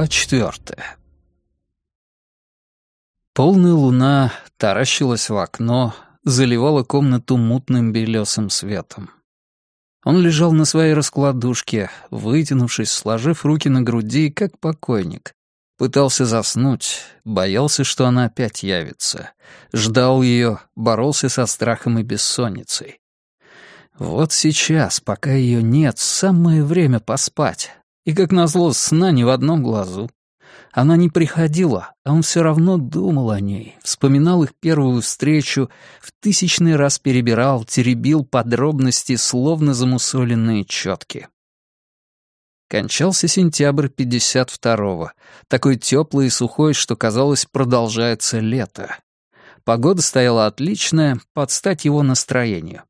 Глава четвертая. Полная луна таращилась в окно, заливала комнату мутным белесым светом. Он лежал на своей раскладушке, вытянувшись, сложив руки на груди, как покойник. Пытался заснуть, боялся, что она опять явится. Ждал ее, боролся со страхом и бессонницей. Вот сейчас, пока ее нет, самое время поспать. И, как назло, сна ни в одном глазу. Она не приходила, а он все равно думал о ней, вспоминал их первую встречу, в тысячный раз перебирал, теребил подробности, словно замусоленные четки. Кончался сентябрь 52-го, такой теплый и сухой, что, казалось, продолжается лето. Погода стояла отличная, под стать его настроению.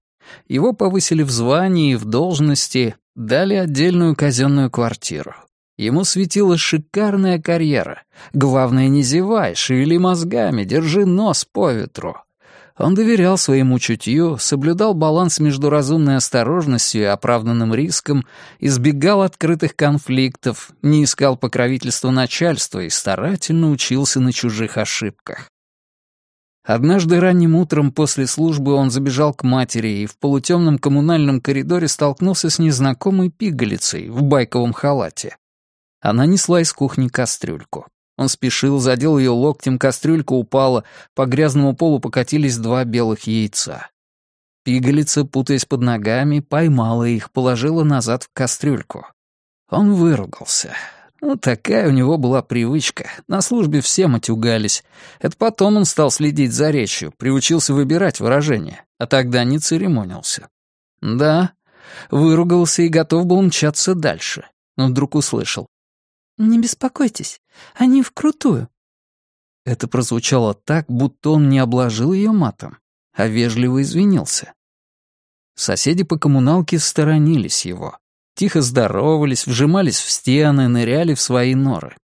Его повысили в звании и в должности, дали отдельную казенную квартиру. Ему светила шикарная карьера. Главное, не зевай, шевели мозгами, держи нос по ветру. Он доверял своему чутью, соблюдал баланс между разумной осторожностью и оправданным риском, избегал открытых конфликтов, не искал покровительства начальства и старательно учился на чужих ошибках. Однажды ранним утром после службы он забежал к матери и в полутемном коммунальном коридоре столкнулся с незнакомой пигалицей в байковом халате. Она несла из кухни кастрюльку. Он спешил, задел ее локтем, кастрюлька упала, по грязному полу покатились два белых яйца. Пигалица, путаясь под ногами, поймала их, положила назад в кастрюльку. Он выругался. Ну, такая у него была привычка. На службе все матюгались. Это потом он стал следить за речью, приучился выбирать выражения, а тогда не церемонился. Да, выругался и готов был мчаться дальше, но вдруг услышал. «Не беспокойтесь, они вкрутую». Это прозвучало так, будто он не обложил ее матом, а вежливо извинился. Соседи по коммуналке сторонились его. Тихо здоровались, вжимались в стены, ныряли в свои норы.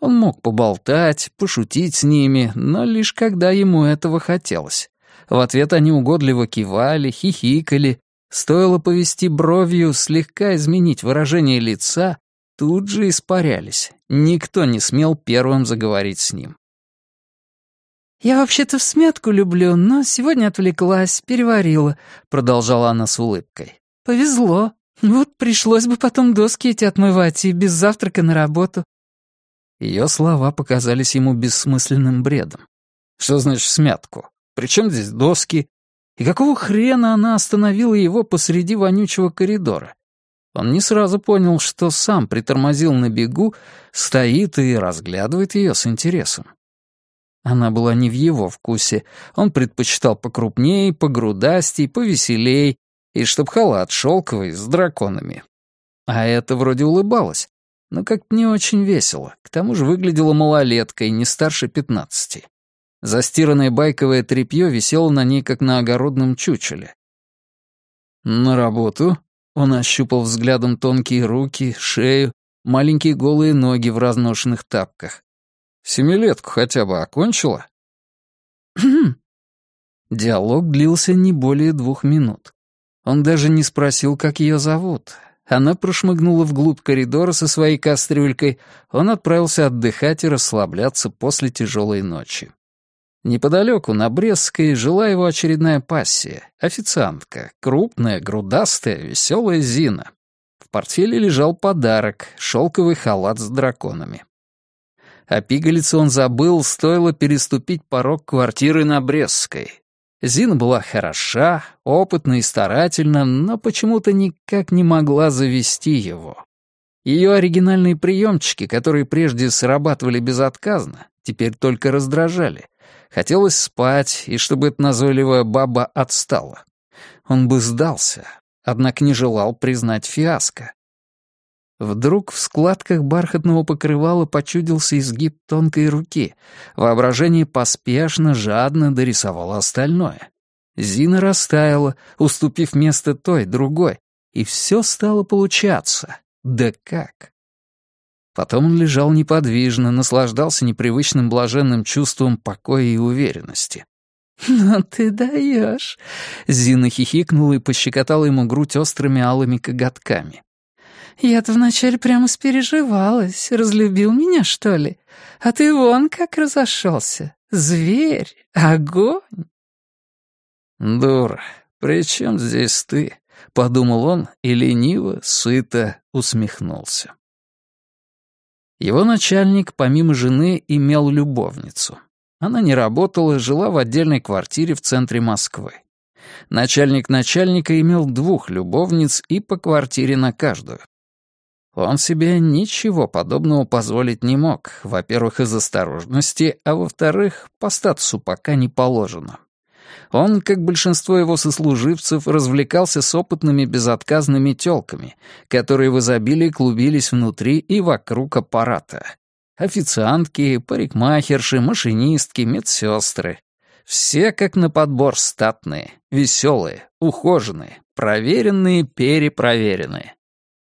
Он мог поболтать, пошутить с ними, но лишь когда ему этого хотелось. В ответ они угодливо кивали, хихикали. Стоило повести бровью, слегка изменить выражение лица, тут же испарялись. Никто не смел первым заговорить с ним. «Я вообще-то в смятку люблю, но сегодня отвлеклась, переварила», — продолжала она с улыбкой. «Повезло. Вот пришлось бы потом доски эти отмывать и без завтрака на работу». Ее слова показались ему бессмысленным бредом. Что значит смятку? Причем здесь доски? И какого хрена она остановила его посреди вонючего коридора? Он не сразу понял, что сам притормозил на бегу, стоит и разглядывает ее с интересом. Она была не в его вкусе. Он предпочитал покрупнее, погрудастей, повеселей, и чтоб халат шелковый с драконами. А это вроде улыбалась, но как-то не очень весело. К тому же выглядела малолеткой, не старше пятнадцати. Застиранное байковое тряпье висело на ней, как на огородном чучеле. «На работу?» Он ощупал взглядом тонкие руки, шею, маленькие голые ноги в разношенных тапках. «Семилетку хотя бы окончила?» Диалог длился не более двух минут. Он даже не спросил, как ее зовут. Она прошмыгнула вглубь коридора со своей кастрюлькой. Он отправился отдыхать и расслабляться после тяжелой ночи. Неподалеку, на Брестской, жила его очередная пассия. Официантка. Крупная, грудастая, веселая Зина. В портфеле лежал подарок — шелковый халат с драконами. О пигалице он забыл, стоило переступить порог квартиры на Брестской. Зина была хороша, опытна и старательна, но почему-то никак не могла завести его. Ее оригинальные приемчики, которые прежде срабатывали безотказно, теперь только раздражали — Хотелось спать, и чтобы эта назойливая баба отстала. Он бы сдался, однако не желал признать фиаско. Вдруг в складках бархатного покрывала почудился изгиб тонкой руки. Воображение поспешно, жадно дорисовало остальное. Зина растаяла, уступив место той, другой, и все стало получаться. Да как? Потом он лежал неподвижно, наслаждался непривычным блаженным чувством покоя и уверенности. «Ну ты даешь!» Зина хихикнула и пощекотала ему грудь острыми алыми коготками. Я-то вначале прямо спереживалась. Разлюбил меня, что ли? А ты вон как разошелся. Зверь, огонь. Дура, при чем здесь ты? Подумал он и лениво, сыто усмехнулся. Его начальник, помимо жены, имел любовницу. Она не работала, жила в отдельной квартире в центре Москвы. Начальник начальника имел двух любовниц и по квартире на каждую. Он себе ничего подобного позволить не мог, во-первых, из осторожности, а во-вторых, по статусу пока не положено. Он, как большинство его сослуживцев, развлекался с опытными безотказными тёлками, которые в изобилии клубились внутри и вокруг аппарата. Официантки, парикмахерши, машинистки, медсестры. Все как на подбор статные, веселые, ухоженные, проверенные, перепроверенные.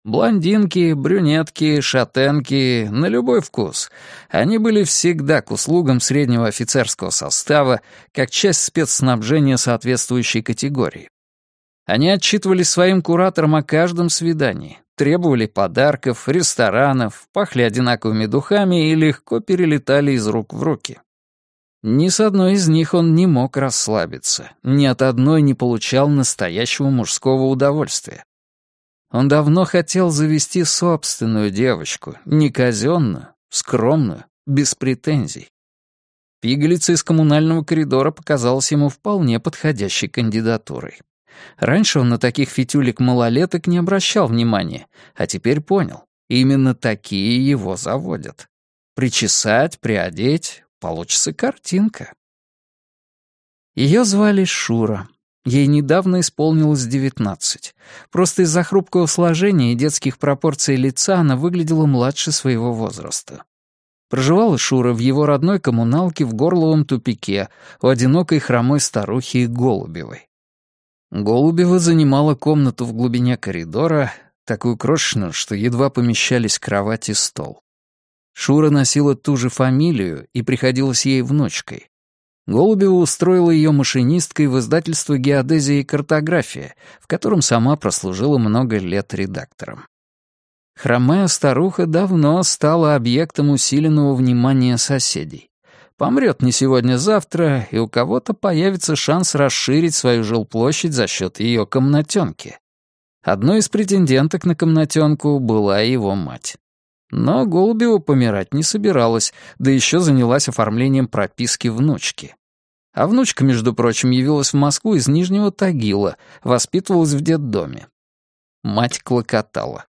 Блондинки, брюнетки, шатенки, на любой вкус. Они были всегда к услугам среднего офицерского состава, как часть спецснабжения соответствующей категории. Они отчитывались своим кураторам о каждом свидании, требовали подарков, ресторанов, пахли одинаковыми духами и легко перелетали из рук в руки. Ни с одной из них он не мог расслабиться, ни от одной не получал настоящего мужского удовольствия. Он давно хотел завести собственную девочку, не казенную, скромную, без претензий. Пигалица из коммунального коридора показалась ему вполне подходящей кандидатурой. Раньше он на таких фитюлек-малолеток не обращал внимания, а теперь понял, именно такие его заводят. Причесать, приодеть, получится картинка. Ее звали Шура. Ей недавно исполнилось девятнадцать. Просто из-за хрупкого сложения и детских пропорций лица она выглядела младше своего возраста. Проживала Шура в его родной коммуналке в Горловом тупике у одинокой хромой старухи Голубевой. Голубева занимала комнату в глубине коридора, такую крошечную, что едва помещались кровать и стол. Шура носила ту же фамилию и приходилась ей внучкой. Голубева устроила ее машинисткой в издательство «Геодезия и картография», в котором сама прослужила много лет редактором. Хромая старуха давно стала объектом усиленного внимания соседей. Помрет не сегодня-завтра, и у кого-то появится шанс расширить свою жилплощадь за счет ее комнатенки. Одной из претенденток на комнатенку была его мать. Но Голубева помирать не собиралась, да еще занялась оформлением прописки внучки. А внучка, между прочим, явилась в Москву из Нижнего Тагила, воспитывалась в детдоме. Мать клокотала.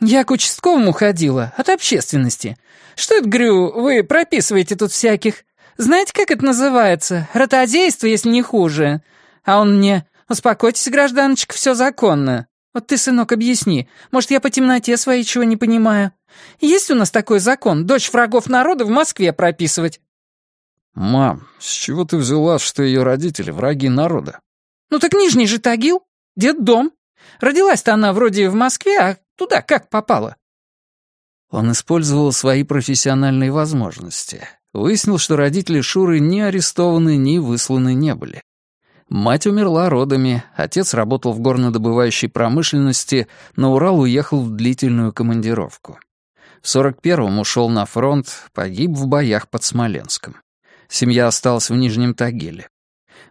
«Я к участковому ходила, от общественности. Что это, Грю, вы прописываете тут всяких? Знаете, как это называется? Ротозейство, если не хуже. А он мне, успокойтесь, гражданочка, все законно. Вот ты, сынок, объясни, может, я по темноте своей чего не понимаю? Есть у нас такой закон, дочь врагов народа в Москве прописывать?» «Мам, с чего ты взяла, что ее родители враги народа?» «Ну так Нижний же Тагил, дом. Родилась-то она вроде в Москве, а туда как попала?» Он использовал свои профессиональные возможности. Выяснил, что родители Шуры ни арестованы, ни высланы не были. Мать умерла родами, отец работал в горнодобывающей промышленности, на Урал уехал в длительную командировку. В 41-м ушел на фронт, погиб в боях под Смоленском. Семья осталась в Нижнем Тагиле.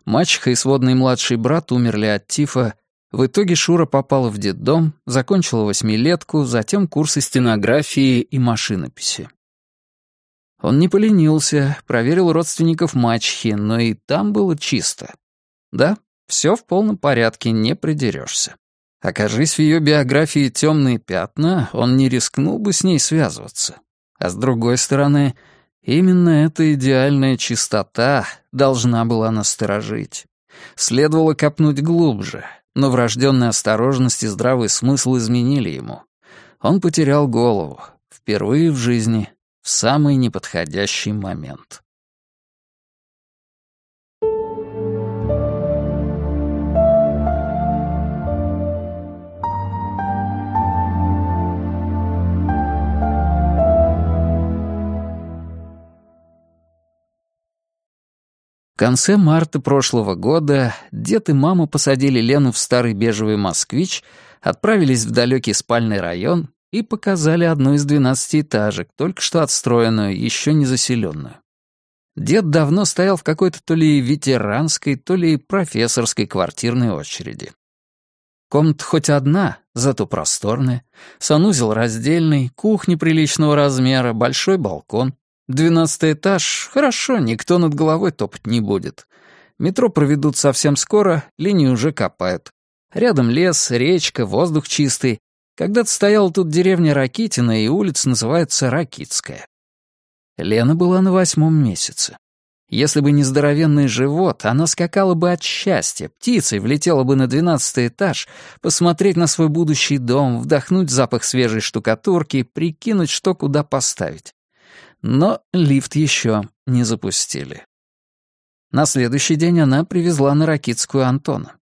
Мачеха и сводный младший брат умерли от тифа. В итоге Шура попала в детдом, закончила восьмилетку, затем курсы стенографии и машинописи. Он не поленился, проверил родственников мачехи, но и там было чисто. Да, все в полном порядке, не придерешься. Окажись в ее биографии темные пятна, он не рискнул бы с ней связываться. А с другой стороны, Именно эта идеальная чистота должна была насторожить. Следовало копнуть глубже, но врожденная осторожность и здравый смысл изменили ему. Он потерял голову, впервые в жизни, в самый неподходящий момент. В конце марта прошлого года дед и мама посадили Лену в старый бежевый москвич, отправились в далекий спальный район и показали одну из двенадцатиэтажек, только что отстроенную, еще не заселенную. Дед давно стоял в какой-то то ли ветеранской, то ли профессорской квартирной очереди. Комната хоть одна, зато просторная, санузел раздельный, кухня приличного размера, большой балкон. Двенадцатый этаж, хорошо, никто над головой топать не будет. Метро проведут совсем скоро, линии уже копают. Рядом лес, речка, воздух чистый. Когда-то стояла тут деревня Ракитина, и улица называется Ракитская. Лена была на восьмом месяце. Если бы не здоровенный живот, она скакала бы от счастья, птицей влетела бы на двенадцатый этаж, посмотреть на свой будущий дом, вдохнуть запах свежей штукатурки, прикинуть, что куда поставить. Но лифт еще не запустили. На следующий день она привезла на Ракитскую Антона.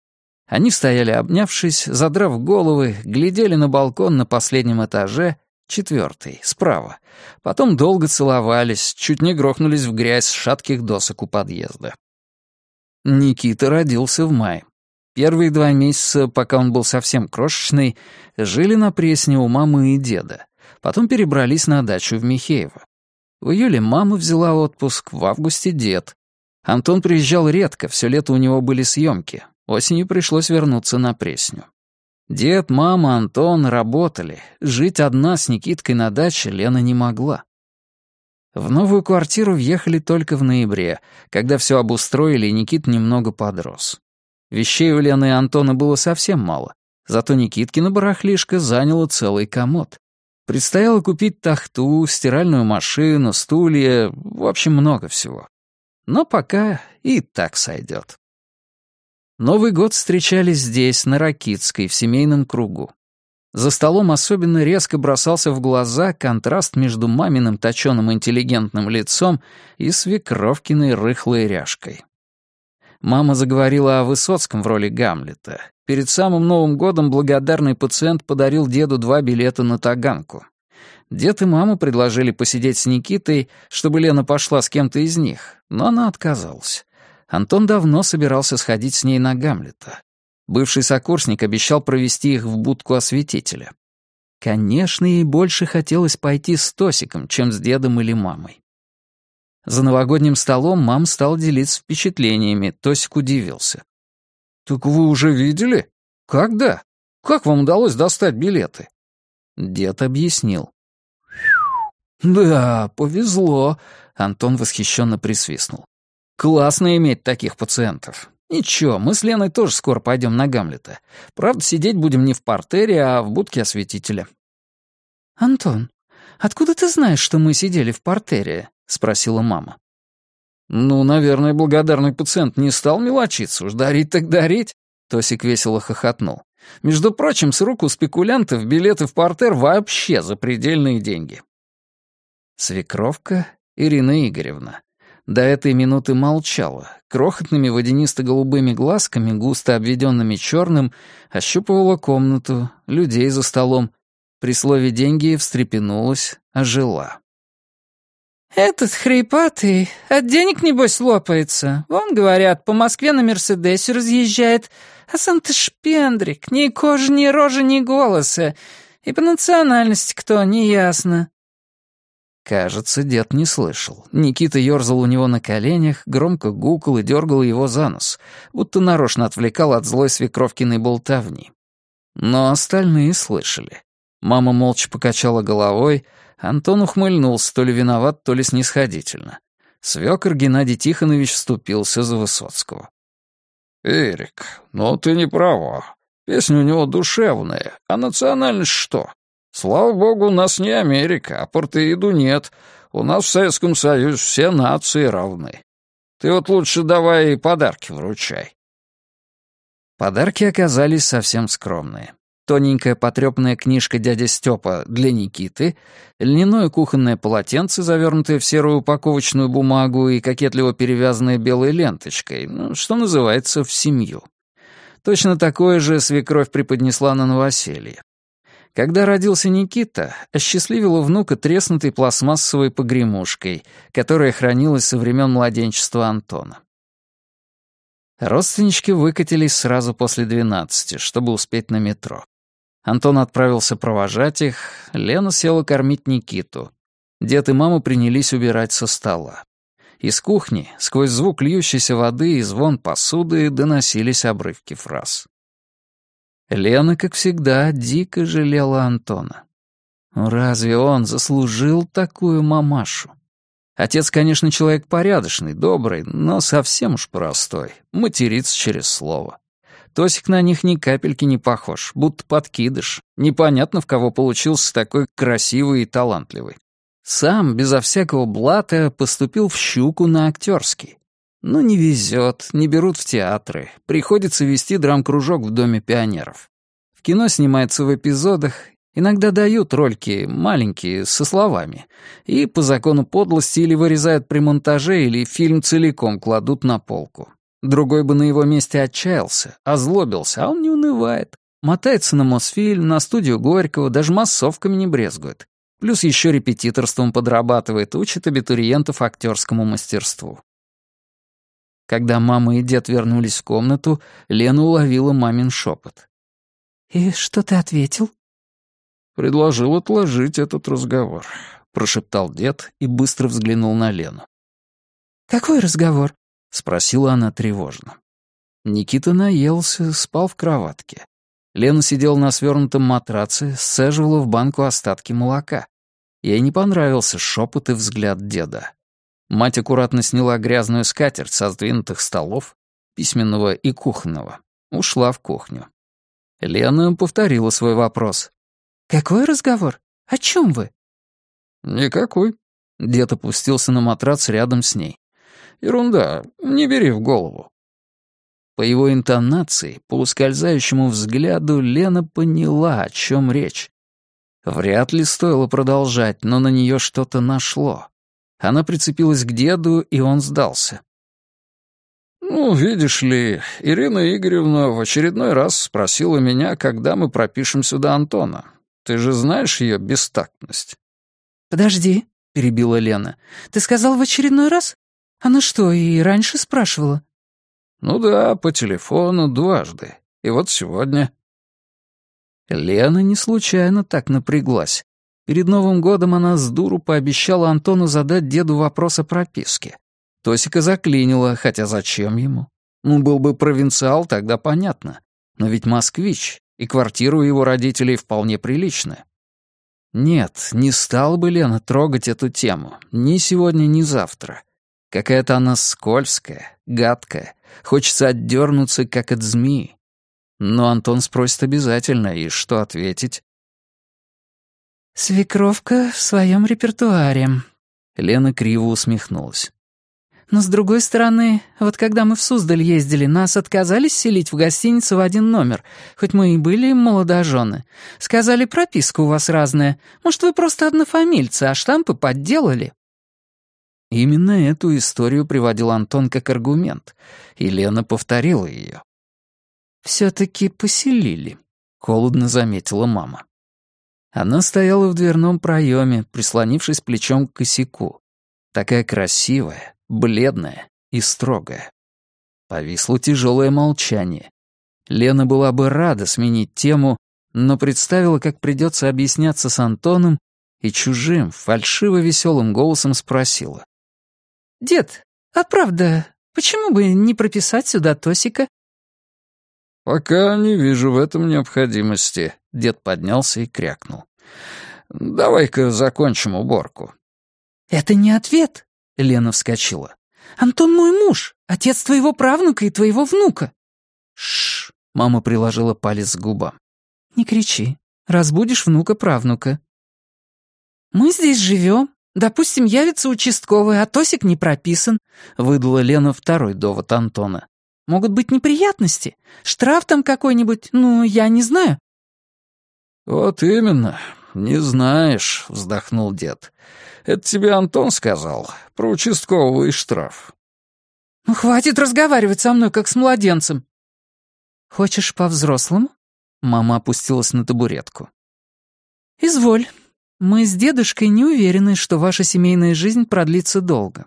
Они стояли обнявшись, задрав головы, глядели на балкон на последнем этаже — Четвертый, справа. Потом долго целовались, чуть не грохнулись в грязь с шатких досок у подъезда. Никита родился в мае. Первые два месяца, пока он был совсем крошечный, жили на Пресне у мамы и деда. Потом перебрались на дачу в Михеево. В июле мама взяла отпуск, в августе дед. Антон приезжал редко, все лето у него были съемки. Осенью пришлось вернуться на Пресню. Дед, мама, Антон работали. Жить одна с Никиткой на даче Лена не могла. В новую квартиру въехали только в ноябре, когда все обустроили, и Никит немного подрос. Вещей у Лены и Антона было совсем мало, зато Никиткина барахлишка заняла целый комод. Предстояло купить тахту, стиральную машину, стулья, в общем, много всего. Но пока и так сойдет. Новый год встречали здесь, на Ракитской, в семейном кругу. За столом особенно резко бросался в глаза контраст между маминым точёным интеллигентным лицом и свекровкиной рыхлой ряжкой. Мама заговорила о Высоцком в роли Гамлета. Перед самым Новым годом благодарный пациент подарил деду два билета на Таганку. Дед и мама предложили посидеть с Никитой, чтобы Лена пошла с кем-то из них, но она отказалась. Антон давно собирался сходить с ней на Гамлета. Бывший сокурсник обещал провести их в будку осветителя. Конечно, ей больше хотелось пойти с Тосиком, чем с дедом или мамой. За новогодним столом мам стал делиться впечатлениями, Тосик удивился. «Так вы уже видели? Когда? Как вам удалось достать билеты?» Дед объяснил. «Да, повезло», — Антон восхищенно присвистнул. Классно иметь таких пациентов. Ничего, мы с Леной тоже скоро пойдем на Гамлета. Правда, сидеть будем не в портере, а в будке осветителя. «Антон, откуда ты знаешь, что мы сидели в портере?» — спросила мама. «Ну, наверное, благодарный пациент не стал мелочиться, уж дарить так дарить», — Тосик весело хохотнул. «Между прочим, с рук у спекулянтов билеты в портер вообще запредельные деньги». Свекровка Ирина Игоревна до этой минуты молчала, крохотными водянисто-голубыми глазками, густо обведенными черным, ощупывала комнату, людей за столом. При слове «деньги» встрепенулась, ожила. «Этот хрипатый от денег, небось, лопается. Вон, говорят, по Москве на Мерседесе разъезжает, а сам ты шпендрик, ни кожи, ни рожи, ни голоса. И по национальности кто, неясно. Кажется, дед не слышал. Никита ерзал у него на коленях, громко гукал и дергал его за нос, будто нарочно отвлекал от злой свекровкиной болтовни. Но остальные слышали. Мама молча покачала головой, Антон ухмыльнулся, то ли виноват, то ли снисходительно. Свекор Геннадий Тихонович вступился за Высоцкого. «Эрик, ну ты не права. Песня у него душевная, а национальность что? Слава богу, у нас не Америка, а партеиду нет. У нас в Советском Союзе все нации равны. Ты вот лучше давай подарки вручай». Подарки оказались совсем скромные. Тоненькая потрепанная книжка дяди Степа для Никиты, льняное кухонное полотенце, завернутое в серую упаковочную бумагу и кокетливо перевязанное белой ленточкой, ну, что называется, в семью. Точно такое же свекровь преподнесла на новоселье. Когда родился Никита, осчастливила внука треснутой пластмассовой погремушкой, которая хранилась со времен младенчества Антона. Родственнички выкатились сразу после двенадцати, чтобы успеть на метро. Антон отправился провожать их, Лена села кормить Никиту. Дед и мама принялись убирать со стола. Из кухни, сквозь звук льющейся воды и звон посуды, доносились обрывки фраз. Лена, как всегда, дико жалела Антона. Разве он заслужил такую мамашу? Отец, конечно, человек порядочный, добрый, но совсем уж простой, матерится через слово. Тосик на них ни капельки не похож, будто подкидыш. Непонятно, в кого получился такой красивый и талантливый. Сам, безо всякого блата, поступил в «Щуку» на актерский. Но не везет, не берут в театры, приходится вести драм-кружок в Доме пионеров. В кино снимается в эпизодах, иногда дают рольки маленькие, со словами, и по закону подлости или вырезают при монтаже, или фильм целиком кладут на полку. Другой бы на его месте отчаялся, озлобился, а он не унывает. Мотается на Мосфильм, на студию Горького, даже массовками не брезгует. Плюс еще репетиторством подрабатывает, учит абитуриентов актерскому мастерству. Когда мама и дед вернулись в комнату, Лена уловила мамин шепот. «И что ты ответил?» «Предложил отложить этот разговор», — прошептал дед и быстро взглянул на Лену. «Какой разговор?» — спросила она тревожно. Никита наелся, спал в кроватке. Лена сидела на свернутом матраце, сцеживала в банку остатки молока. Ей не понравился шепот и взгляд деда. Мать аккуратно сняла грязную скатерть со сдвинутых столов, письменного и кухонного. Ушла в кухню. Лена повторила свой вопрос. «Какой разговор? О чем вы?» «Никакой». Дед опустился на матрац рядом с ней. «Ерунда, не бери в голову. По его интонации, по ускользающему взгляду, Лена поняла, о чем речь. Вряд ли стоило продолжать, но на нее что-то нашло. Она прицепилась к деду, и он сдался. «Ну, видишь ли, Ирина Игоревна в очередной раз спросила меня, когда мы пропишем сюда Антона. Ты же знаешь ее бестактность». «Подожди», — перебила Лена. «Ты сказал в очередной раз? Она что, и раньше спрашивала?» «Ну да, по телефону дважды. И вот сегодня». Лена не случайно так напряглась. Перед Новым годом она с дуру пообещала Антону задать деду вопрос о прописке. Тосика заклинила, хотя зачем ему? Ну, был бы провинциал, тогда понятно. Но ведь москвич, и квартира у его родителей вполне приличная. Нет, не стала бы Лена трогать эту тему. Ни сегодня, ни завтра. Какая-то она скользкая, гадкая. Хочется отдернуться, как от змеи. Но Антон спросит обязательно, и что ответить? «Свекровка в своем репертуаре», — Лена криво усмехнулась. «Но с другой стороны, вот когда мы в Суздаль ездили, нас отказались селить в гостиницу в один номер, хоть мы и были молодожены. Сказали, прописка у вас разная. Может, вы просто однофамильцы, а штампы подделали?» Именно эту историю приводил Антон как аргумент, и Лена повторила ее. «Все-таки поселили», — холодно заметила мама. Она стояла в дверном проеме, прислонившись плечом к косяку. Такая красивая, бледная и строгая. Повисло тяжелое молчание. Лена была бы рада сменить тему, но представила, как придется объясняться с Антоном, и чужим, фальшиво-веселым голосом спросила. «Дед, а правда, почему бы не прописать сюда Тосика?» «Пока не вижу в этом необходимости», — дед поднялся и крякнул. «Давай-ка закончим уборку». «Это не ответ», — Лена вскочила. «Антон мой муж, отец твоего правнука и твоего внука». «Шш», — мама приложила палец к губам. «Не кричи, разбудишь внука-правнука». «Мы здесь живем, «Допустим, явится участковый, а Тосик не прописан», — выдала Лена второй довод Антона. «Могут быть неприятности. Штраф там какой-нибудь, ну, я не знаю». «Вот именно, не знаешь», — вздохнул дед. «Это тебе Антон сказал, про участкового и штраф». «Ну, хватит разговаривать со мной, как с младенцем». «Хочешь по-взрослому?» Мама опустилась на табуретку. «Изволь, мы с дедушкой не уверены, что ваша семейная жизнь продлится долго.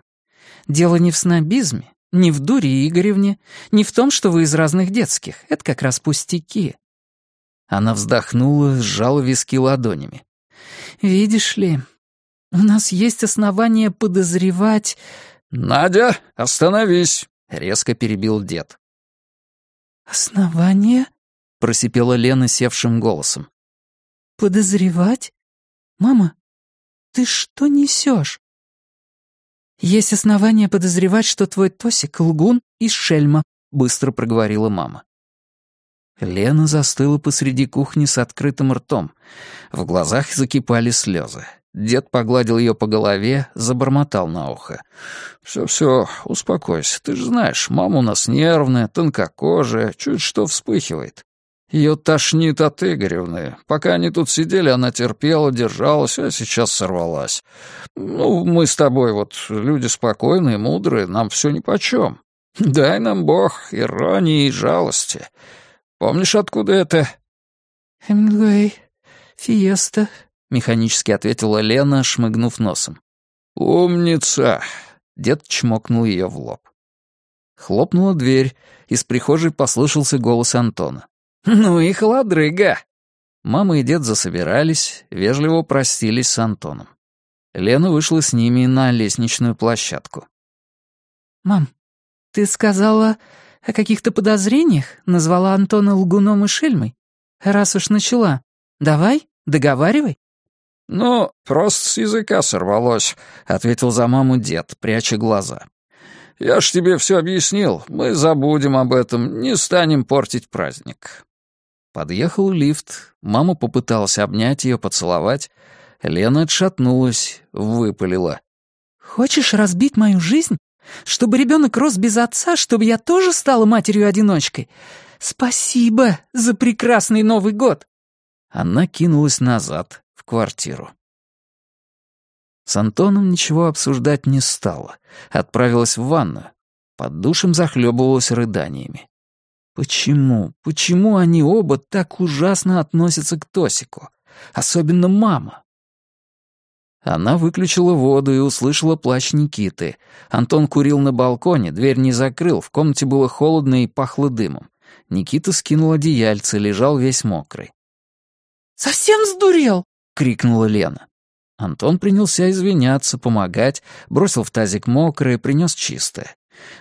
Дело не в снобизме, не в дуре Игоревне, не в том, что вы из разных детских. Это как раз пустяки. Она вздохнула, сжала виски ладонями. «Видишь ли, у нас есть основания подозревать...» «Надя, остановись!» — резко перебил дед. «Основания?» — просипела Лена севшим голосом. «Подозревать? Мама, ты что несешь?» «Есть основания подозревать, что твой Тосик — лгун и шельма», — быстро проговорила мама. Лена застыла посреди кухни с открытым ртом. В глазах закипали слезы. Дед погладил ее по голове, забормотал на ухо. «Все-все, успокойся. Ты же знаешь, мама у нас нервная, тонкокожая, чуть что вспыхивает. Ее тошнит от Игоревны. Пока они тут сидели, она терпела, держалась, а сейчас сорвалась. Ну, мы с тобой вот люди спокойные, мудрые, нам все нипочем. Дай нам Бог иронии и жалости. Помнишь, откуда это?» «Хемингуэй, Фиеста», — механически ответила Лена, шмыгнув носом. «Умница!» — дед чмокнул ее в лоб. Хлопнула дверь, из прихожей послышался голос Антона. «Ну и холодрыга!» Мама и дед засобирались, вежливо простились с Антоном. Лена вышла с ними на лестничную площадку. «Мам, ты сказала, о каких-то подозрениях назвала Антона лгуном и шельмой? Раз уж начала, давай, договаривай». «Ну, просто с языка сорвалось», — ответил за маму дед, пряча глаза. «Я ж тебе все объяснил. Мы забудем об этом, не станем портить праздник». Подъехал лифт, мама попыталась обнять ее, поцеловать. Лена отшатнулась, выпалила. «Хочешь разбить мою жизнь? Чтобы ребенок рос без отца, чтобы я тоже стала матерью-одиночкой. Спасибо за прекрасный Новый год!» Она кинулась назад, в квартиру. С Антоном ничего обсуждать не стала. Отправилась в ванную. Под душем захлебывалась рыданиями. Почему, почему они оба так ужасно относятся к Тосику? Особенно мама. Она выключила воду и услышала плач Никиты. Антон курил на балконе, дверь не закрыл, в комнате было холодно и пахло дымом. Никита скинул одеяльце, лежал весь мокрый. «Совсем сдурел!» — крикнула Лена. Антон принялся извиняться, помогать, бросил в тазик мокрое, принес чистое.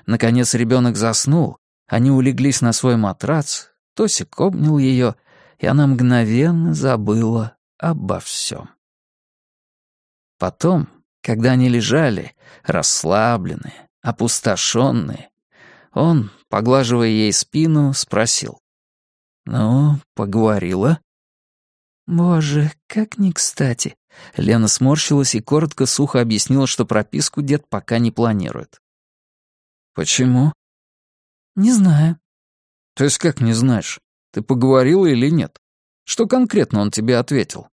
Наконец ребенок заснул, они улеглись на свой матрац, Тосик обнял ее, и она мгновенно забыла обо всем. Потом, когда они лежали, расслабленные, опустошенные, он, поглаживая ей спину, спросил. «Ну, поговорила?» «Боже, как не кстати!» Лена сморщилась и коротко сухо объяснила, что прописку дед пока не планирует. «Почему?» «Не знаю». «То есть как не знаешь? Ты поговорила или нет? Что конкретно он тебе ответил?»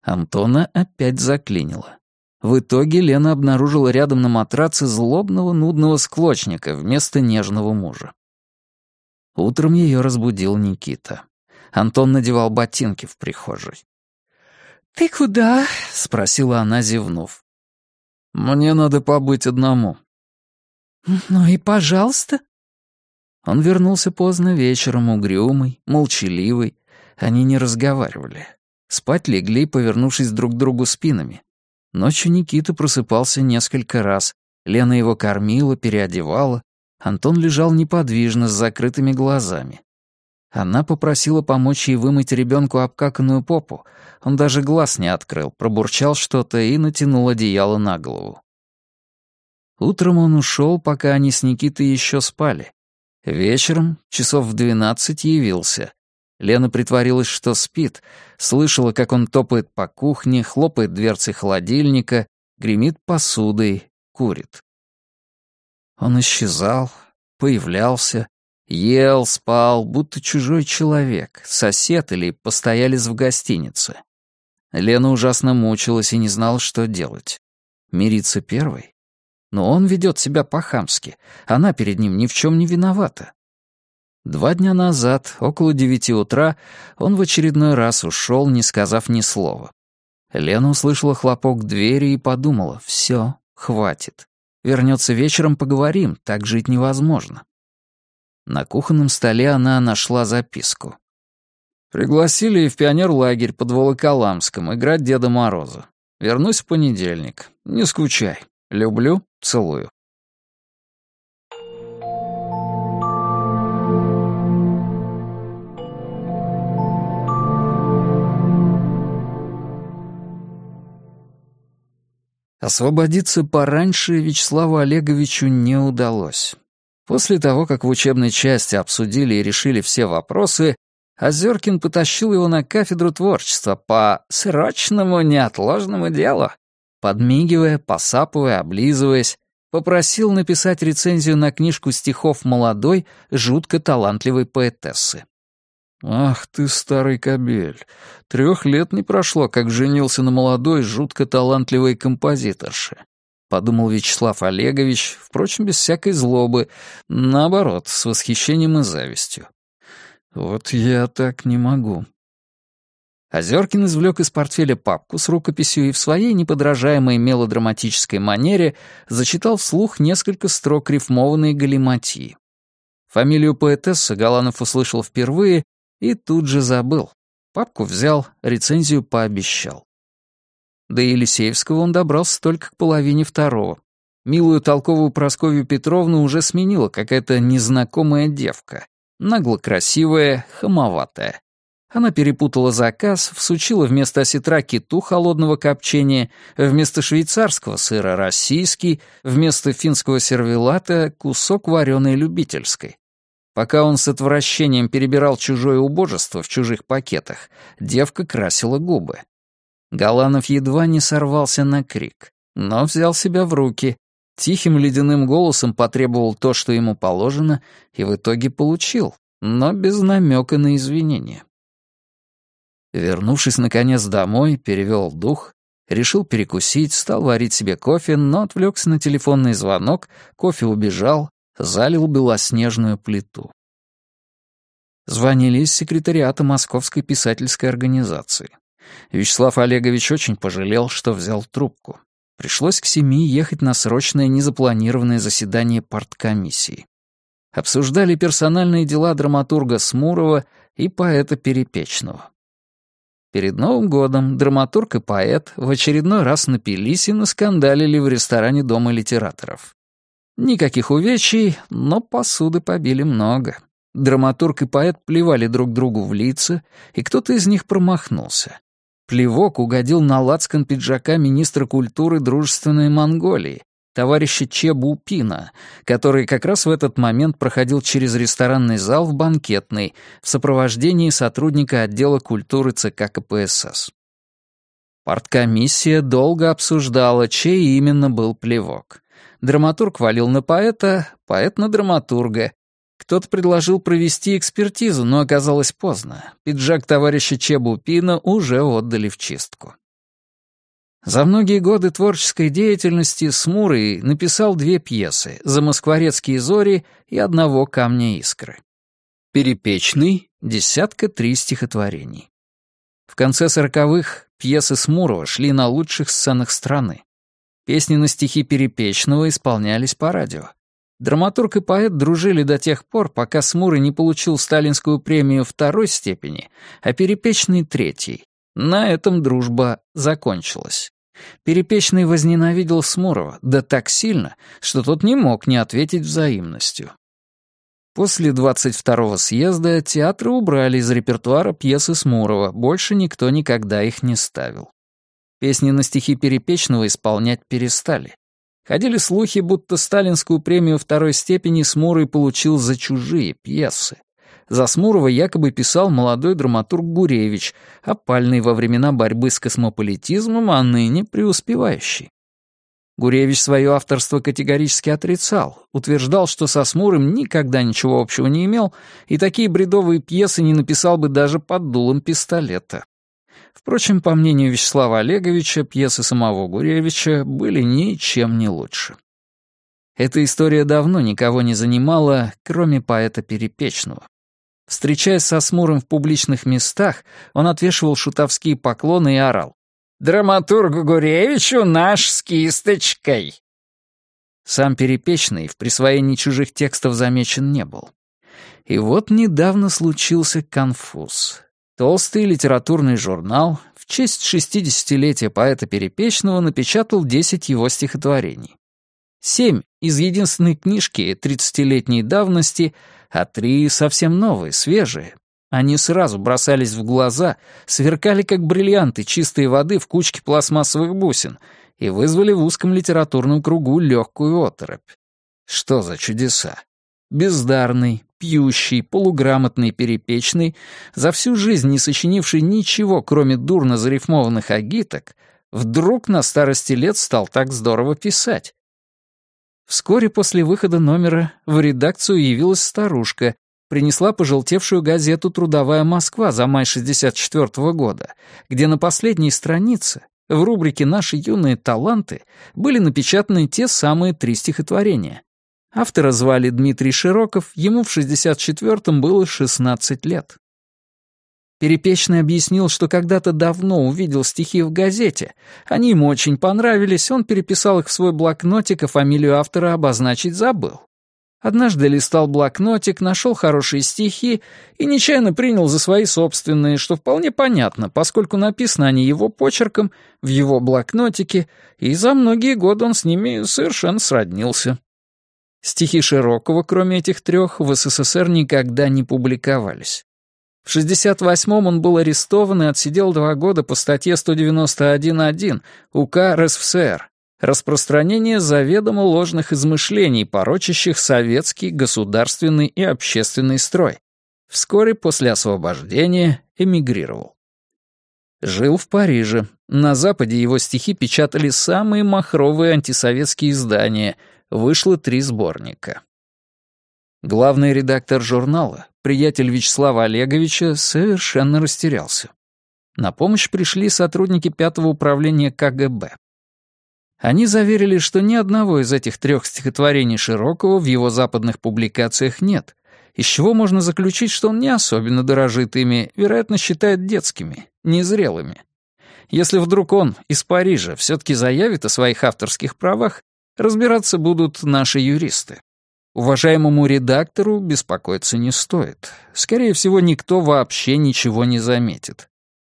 Антона опять заклинило. В итоге Лена обнаружила рядом на матраце злобного нудного склочника вместо нежного мужа. Утром ее разбудил Никита. Антон надевал ботинки в прихожей. «Ты куда?» — спросила она, зевнув. «Мне надо побыть одному». «Ну и пожалуйста». Он вернулся поздно вечером, угрюмый, молчаливый. Они не разговаривали. Спать легли, повернувшись друг к другу спинами. Ночью Никита просыпался несколько раз. Лена его кормила, переодевала. Антон лежал неподвижно, с закрытыми глазами. Она попросила помочь ей вымыть ребенку обкаканную попу. Он даже глаз не открыл, пробурчал что-то и натянул одеяло на голову. Утром он ушел, пока они с Никитой еще спали. Вечером, часов в двенадцать, явился. Лена притворилась, что спит, слышала, как он топает по кухне, хлопает дверцей холодильника, гремит посудой, курит. Он исчезал, появлялся, ел, спал, будто чужой человек, сосед или постоялец в гостинице. Лена ужасно мучилась и не знала, что делать. Мириться первой? Но он ведет себя по-хамски, она перед ним ни в чем не виновата. Два дня назад, около девяти утра, он в очередной раз ушел, не сказав ни слова. Лена услышала хлопок двери и подумала, все, хватит. Вернется вечером, поговорим, так жить невозможно. На кухонном столе она нашла записку. Пригласили в пионерлагерь под Волоколамском играть Деда Мороза. Вернусь в понедельник. Не скучай. Люблю, целую. Освободиться пораньше Вячеславу Олеговичу не удалось. После того, как в учебной части обсудили и решили все вопросы, Озеркин потащил его на кафедру творчества по срочному неотложному делу. Подмигивая, посапывая, облизываясь, попросил написать рецензию на книжку стихов молодой, жутко талантливой поэтессы. «Ах ты, старый кобель! Трех лет не прошло, как женился на молодой, жутко талантливой композиторше», — подумал Вячеслав Олегович, впрочем, без всякой злобы, наоборот, с восхищением и завистью. «Вот я так не могу». Озеркин извлек из портфеля папку с рукописью и в своей неподражаемой мелодраматической манере зачитал вслух несколько строк рифмованной галиматии. Фамилию поэтессы Галанов услышал впервые и тут же забыл. Папку взял, рецензию пообещал. До Елисеевского он добрался только к половине второго. Милую толковую Просковью Петровну уже сменила какая-то незнакомая девка. Нагло красивая, хамоватая. Она перепутала заказ, всучила вместо осетра киту холодного копчения, вместо швейцарского сыра российский, вместо финского сервелата кусок вареной любительской. Пока он с отвращением перебирал чужое убожество в чужих пакетах, девка красила губы. Галанов едва не сорвался на крик, но взял себя в руки, тихим ледяным голосом потребовал то, что ему положено, и в итоге получил, но без намека на извинения. Вернувшись, наконец, домой, перевел дух, решил перекусить, стал варить себе кофе, но отвлекся на телефонный звонок, кофе убежал, залил белоснежную плиту. Звонили из секретариата Московской писательской организации. Вячеслав Олегович очень пожалел, что взял трубку. Пришлось к семи ехать на срочное незапланированное заседание парткомиссии. Обсуждали персональные дела драматурга Смурова и поэта Перепечного. Перед Новым годом драматург и поэт в очередной раз напились и наскандалили в ресторане Дома литераторов. Никаких увечий, но посуды побили много. Драматург и поэт плевали друг другу в лица, и кто-то из них промахнулся. Плевок угодил на лацкан пиджака министра культуры дружественной Монголии, товарища Че Бупина, который как раз в этот момент проходил через ресторанный зал в банкетный в сопровождении сотрудника отдела культуры ЦК КПСС. Парткомиссия долго обсуждала, чей именно был плевок. Драматург валил на поэта, поэт на драматурга. Кто-то предложил провести экспертизу, но оказалось поздно. Пиджак товарища Чебупина уже отдали в чистку. За многие годы творческой деятельности Смурый написал две пьесы «Замоскворецкие зори» и «Одного камня искры». Перепечный — десятка три стихотворений. В конце сороковых пьесы Смурова шли на лучших сценах страны. Песни на стихи Перепечного исполнялись по радио. Драматург и поэт дружили до тех пор, пока Смурый не получил сталинскую премию второй степени, а Перепечный — третий. На этом дружба закончилась. Перепечный возненавидел Смурова, да так сильно, что тот не мог не ответить взаимностью. После 22-го съезда театры убрали из репертуара пьесы Смурова, больше никто никогда их не ставил. Песни на стихи Перепечного исполнять перестали. Ходили слухи, будто сталинскую премию второй степени Смурый получил за чужие пьесы. За Смурова якобы писал молодой драматург Гуревич, опальный во времена борьбы с космополитизмом, а ныне преуспевающий. Гуревич свое авторство категорически отрицал, утверждал, что со Смурым никогда ничего общего не имел, и такие бредовые пьесы не написал бы даже под дулом пистолета. Впрочем, по мнению Вячеслава Олеговича, пьесы самого Гуревича были ничем не лучше. Эта история давно никого не занимала, кроме поэта Перепечного. Встречаясь со Смуром в публичных местах, он отвешивал шутовские поклоны и орал. «Драматургу Гуревичу наш с кисточкой!» Сам Перепечный в присвоении чужих текстов замечен не был. И вот недавно случился конфуз. Толстый литературный журнал в честь 60-летия поэта Перепечного напечатал 10 его стихотворений. Семь из единственной книжки 30-летней давности, а три совсем новые, свежие. Они сразу бросались в глаза, сверкали как бриллианты чистой воды в кучке пластмассовых бусин и вызвали в узком литературном кругу легкую оторопь. Что за чудеса? Бездарный, пьющий, полуграмотный, перепечный, за всю жизнь не сочинивший ничего, кроме дурно зарифмованных агиток, вдруг на старости лет стал так здорово писать. Вскоре после выхода номера в редакцию явилась старушка, принесла пожелтевшую газету «Трудовая Москва» за май 64 -го года, где на последней странице, в рубрике «Наши юные таланты» были напечатаны те самые три стихотворения. Автора звали Дмитрий Широков, ему в 64-м было 16 лет. Перепечный объяснил, что когда-то давно увидел стихи в газете. Они ему очень понравились, он переписал их в свой блокнотик, а фамилию автора обозначить забыл. Однажды листал блокнотик, нашел хорошие стихи и нечаянно принял за свои собственные, что вполне понятно, поскольку написаны они его почерком, в его блокнотике, и за многие годы он с ними совершенно сроднился. Стихи Широкого, кроме этих трех, в СССР никогда не публиковались. В 68-м он был арестован и отсидел два года по статье 191.1 УК РСФСР «Распространение заведомо ложных измышлений, порочащих советский, государственный и общественный строй». Вскоре после освобождения эмигрировал. Жил в Париже. На Западе его стихи печатали самые махровые антисоветские издания — вышло три сборника. Главный редактор журнала, приятель Вячеслава Олеговича, совершенно растерялся. На помощь пришли сотрудники пятого управления КГБ. Они заверили, что ни одного из этих трех стихотворений Широкого в его западных публикациях нет, из чего можно заключить, что он не особенно дорожит ими, вероятно, считает детскими, незрелыми. Если вдруг он из Парижа все-таки заявит о своих авторских правах, Разбираться будут наши юристы. Уважаемому редактору беспокоиться не стоит. Скорее всего, никто вообще ничего не заметит.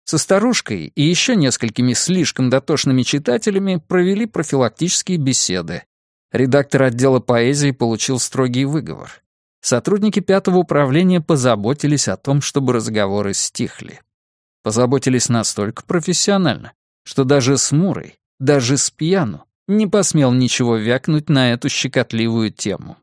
Со старушкой и еще несколькими слишком дотошными читателями провели профилактические беседы. Редактор отдела поэзии получил строгий выговор. Сотрудники пятого управления позаботились о том, чтобы разговоры стихли. Позаботились настолько профессионально, что даже с Мурой, даже с пьяну, не посмел ничего вякнуть на эту щекотливую тему.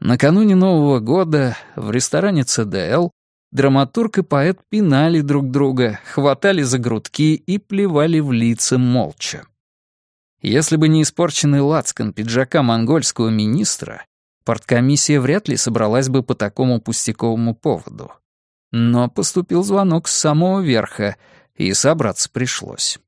Накануне Нового года в ресторане ЦДЛ драматург и поэт пинали друг друга, хватали за грудки и плевали в лица молча. Если бы не испорченный лацкан пиджака монгольского министра, порткомиссия вряд ли собралась бы по такому пустяковому поводу. Но поступил звонок с самого верха, и собраться пришлось.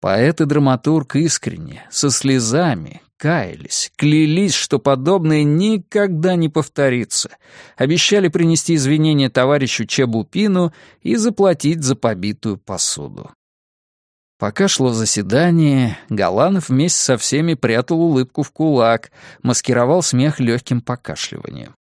Поэт и драматург искренне, со слезами, каялись, клялись, что подобное никогда не повторится, обещали принести извинения товарищу Чебупину и заплатить за побитую посуду. Пока шло заседание, Галанов вместе со всеми прятал улыбку в кулак, маскировал смех легким покашливанием.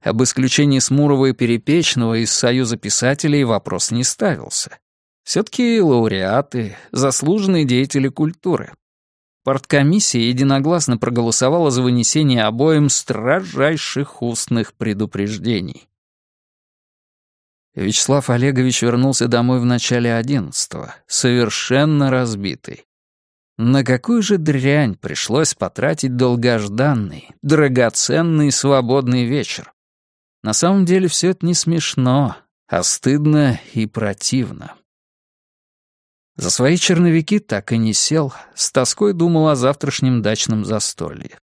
Об исключении Смурова и Перепечного из Союза писателей вопрос не ставился. Все-таки лауреаты, заслуженные деятели культуры. Порткомиссия единогласно проголосовала за вынесение обоим строжайших устных предупреждений. Вячеслав Олегович вернулся домой в начале одиннадцатого, совершенно разбитый. На какую же дрянь пришлось потратить долгожданный, драгоценный свободный вечер? На самом деле все это не смешно, а стыдно и противно. За свои черновики так и не сел, с тоской думал о завтрашнем дачном застолье.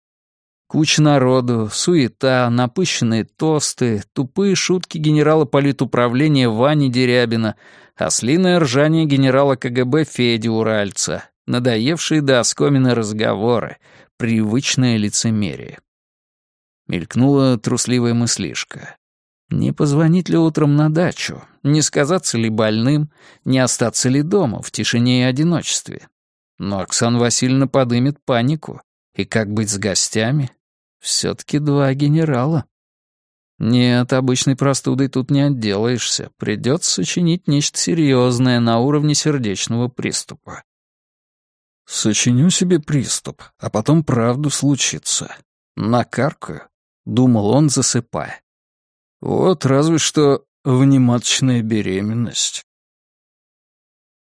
Куча народу, суета, напыщенные тосты, тупые шутки генерала политуправления Вани Дерябина, ослиное ржание генерала КГБ Феди Уральца, надоевшие до оскомины разговоры, привычное лицемерие. Мелькнула трусливая мыслишка. Не позвонить ли утром на дачу? Не сказаться ли больным? Не остаться ли дома в тишине и одиночестве? Но Оксана Васильевна подымет панику. И как быть с гостями? Все-таки два генерала. Нет, обычной простудой тут не отделаешься. Придется сочинить нечто серьезное на уровне сердечного приступа. Сочиню себе приступ, а потом правду случится. Накаркаю, думал он, засыпая. Вот разве что внематочная беременность.